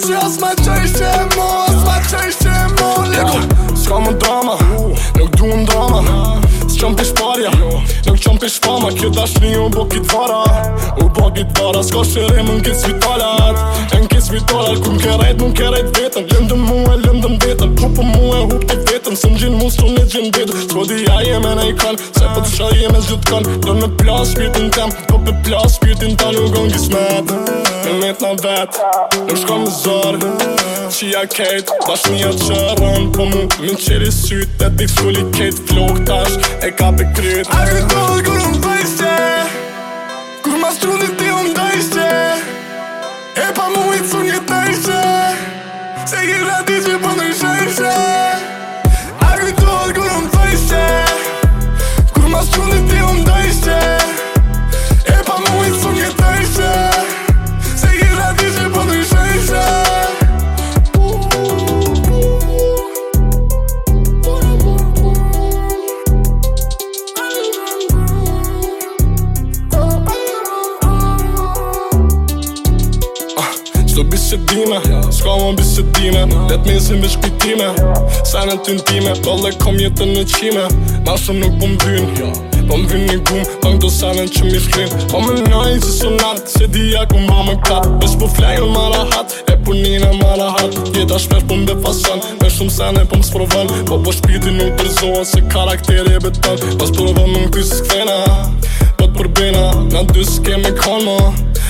që jo s'ma qesh që e mo S'ma qesh që e mo Lego S'ka më drama Nuk du në drama S'ka më drama Nuk qëm të shpama, kjeta një u bo kitë vara U bo kitë vara, s'ka shere në kisë vitalat E në kisë vitalat, ku më kërejt, më kërejt vetën Lëndëm mu e lëndëm vetën, pupëm mu e hupët vetën Së më gjinë mu së të një gjinë vetën S'po bodi a jemë e nejkan, se për po të shari Do me plas pjytin tem, do me plas pjytin tem Ta nuk gongi smet, me met na vet Nuk shko po me zor, qia kejt Vashnia qe aran po mund Min qeri syt e dik full i kejt Flok tash e ka pe kryt A kujt dohe kur un dvejs qe Kur ma shtru niti un dvejs qe E pa mu i tsu nje tajs qe Se gjera di qe pono i po sheshe bisë dime Ska më bisë dime Det me zim vish kujtime Sa në ty në time Dole kom jetë në qime Ma shumë nuk po më vyn Po vyn një gum Pang do sa në që mi shkrin Po më nëjë që së nartë Se di jak u ma më kap Vesh po flejë në mara E po një në mara Jeta shpesh po mbe dhe fasan Me shumë sa në po më sprovan Po po shpiti nuk përzoan Se karakter e beton Pas përvan më në këtë Po të përbena Në dy së kemi kon më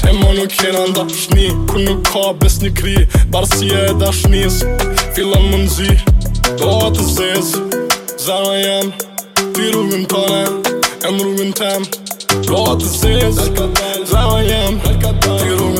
E më nuk kena nda të shni Ku nuk ka bes një kri Barësi e da Filan më në zi Do atë të zez Zara jem Ti rrugën të ne Em rrugën tem Do atë të zez Zara jem Ti rrugën të